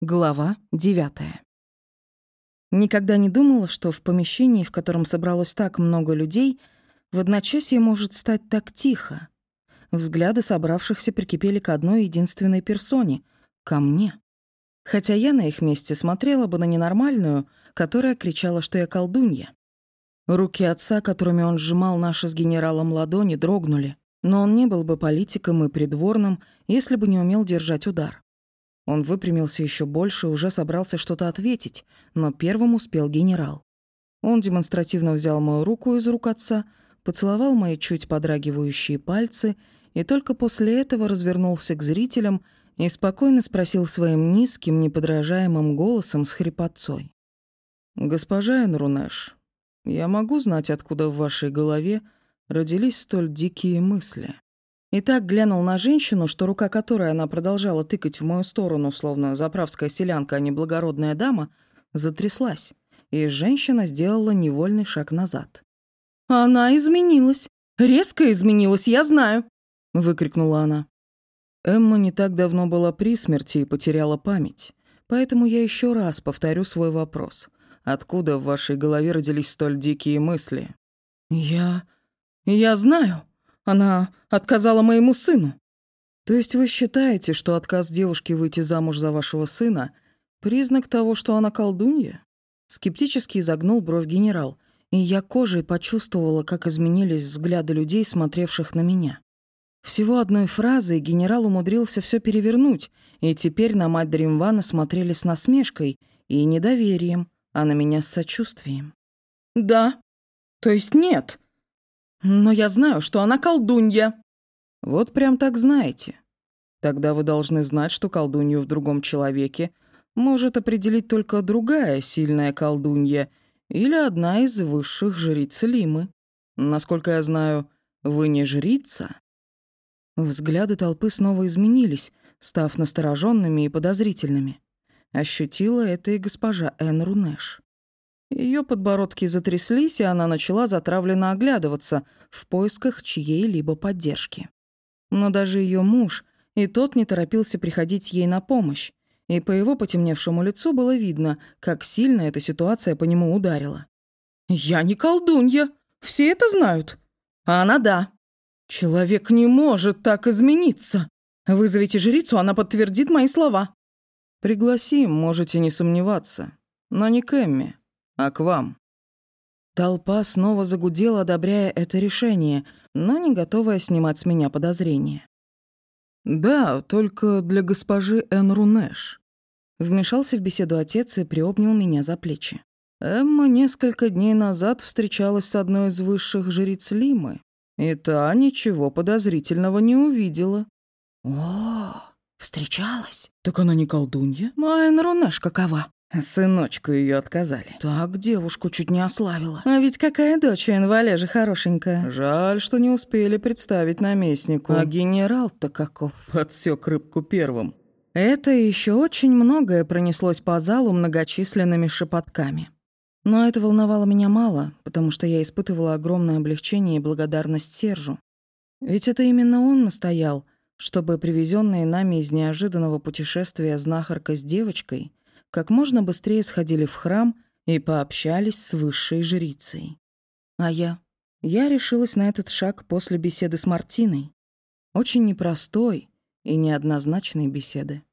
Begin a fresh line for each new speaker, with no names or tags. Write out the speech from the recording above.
Глава 9. Никогда не думала, что в помещении, в котором собралось так много людей, в одночасье может стать так тихо. Взгляды собравшихся прикипели к одной единственной персоне — ко мне. Хотя я на их месте смотрела бы на ненормальную, которая кричала, что я колдунья. Руки отца, которыми он сжимал наши с генералом ладони, дрогнули, но он не был бы политиком и придворным, если бы не умел держать удар. Он выпрямился еще больше, уже собрался что-то ответить, но первым успел генерал. Он демонстративно взял мою руку из рук отца, поцеловал мои чуть подрагивающие пальцы и только после этого развернулся к зрителям и спокойно спросил своим низким, неподражаемым голосом с хрипотцой. «Госпожа Энрунеш, я могу знать, откуда в вашей голове родились столь дикие мысли?» И так глянул на женщину, что рука которой она продолжала тыкать в мою сторону, словно заправская селянка, а не благородная дама, затряслась, и женщина сделала невольный шаг назад. «Она изменилась! Резко изменилась, я знаю!» — выкрикнула она. Эмма не так давно была при смерти и потеряла память, поэтому я еще раз повторю свой вопрос. Откуда в вашей голове родились столь дикие мысли? «Я... я знаю!» Она отказала моему сыну. То есть вы считаете, что отказ девушки выйти замуж за вашего сына — признак того, что она колдунья? Скептически изогнул бровь генерал, и я кожей почувствовала, как изменились взгляды людей, смотревших на меня. Всего одной фразой генерал умудрился все перевернуть, и теперь на мать Дримвана смотрели с насмешкой и недоверием, а на меня с сочувствием. «Да. То есть нет», но я знаю, что она колдунья. Вот прям так знаете. Тогда вы должны знать, что колдунью в другом человеке может определить только другая сильная колдунья или одна из высших жриц Лимы. Насколько я знаю, вы не жрица? Взгляды толпы снова изменились, став настороженными и подозрительными. Ощутила это и госпожа Эн Рунеш. Ее подбородки затряслись, и она начала затравленно оглядываться в поисках чьей-либо поддержки. Но даже ее муж, и тот не торопился приходить ей на помощь, и по его потемневшему лицу было видно, как сильно эта ситуация по нему ударила. «Я не колдунья, все это знают. А она да. Человек не может так измениться. Вызовите жрицу, она подтвердит мои слова». «Пригласим, можете не сомневаться, но не Кэмми а к вам». Толпа снова загудела, одобряя это решение, но не готовая снимать с меня подозрения. «Да, только для госпожи Энрунеш». Вмешался в беседу отец и приобнял меня за плечи. Эмма несколько дней назад встречалась с одной из высших жриц Лимы, и та ничего подозрительного не увидела. «О, встречалась? Так она не колдунья? А Энрунеш какова?» Сыночку ее отказали. Так девушку чуть не ославила. А ведь какая дочь у инвалежа хорошенькая. Жаль, что не успели представить наместнику. А генерал-то каков. Подсек рыбку первым. Это еще очень многое пронеслось по залу многочисленными шепотками. Но это волновало меня мало, потому что я испытывала огромное облегчение и благодарность Сержу. Ведь это именно он настоял, чтобы привезенные нами из неожиданного путешествия знахарка с девочкой как можно быстрее сходили в храм и пообщались с высшей жрицей. А я? Я решилась на этот шаг после беседы с Мартиной. Очень непростой и неоднозначной беседы.